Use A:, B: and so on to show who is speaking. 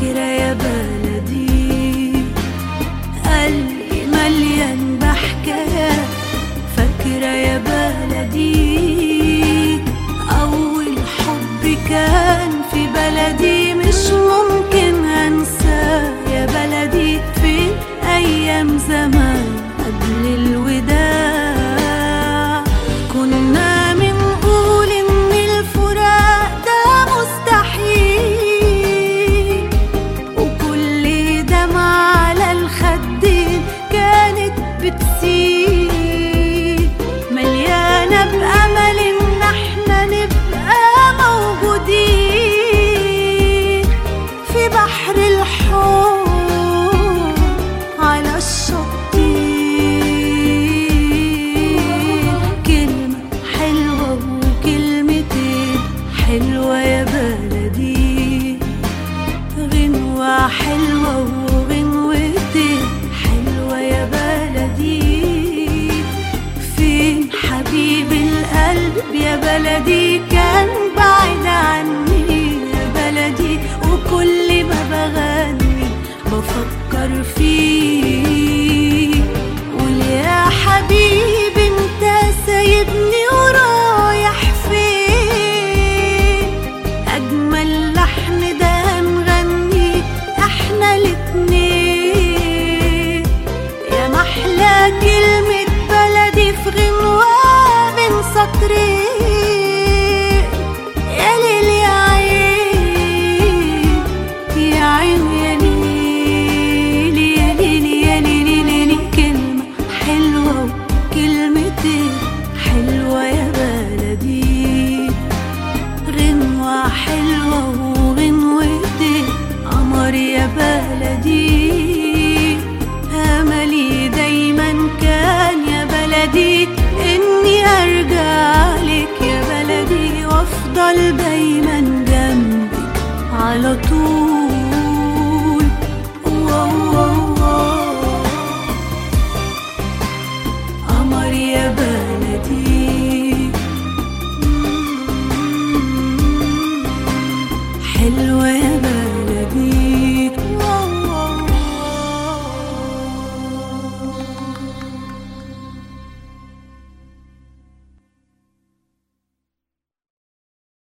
A: فاكرة يا بلدي. قلبي مليان يا بلدي أول حب كان في بلدي مش ممكن حلوة يا بلدي. غنوة حلوة وغنوتين حلوة يا بلدي. فين حبيب القلب يا بلدي؟ كان بعيد عني يا بلدي. وكل ما بغني بفكر فيك يا ليل يا عين يا عين يا ليل يا ليل يا ليل كلمة حلوة وكلمتين حلوة يا بلدي. حلوة وغنوتين قمر يا بلدي. على طول. قمر يا بلدي. حلوة يا بلدي.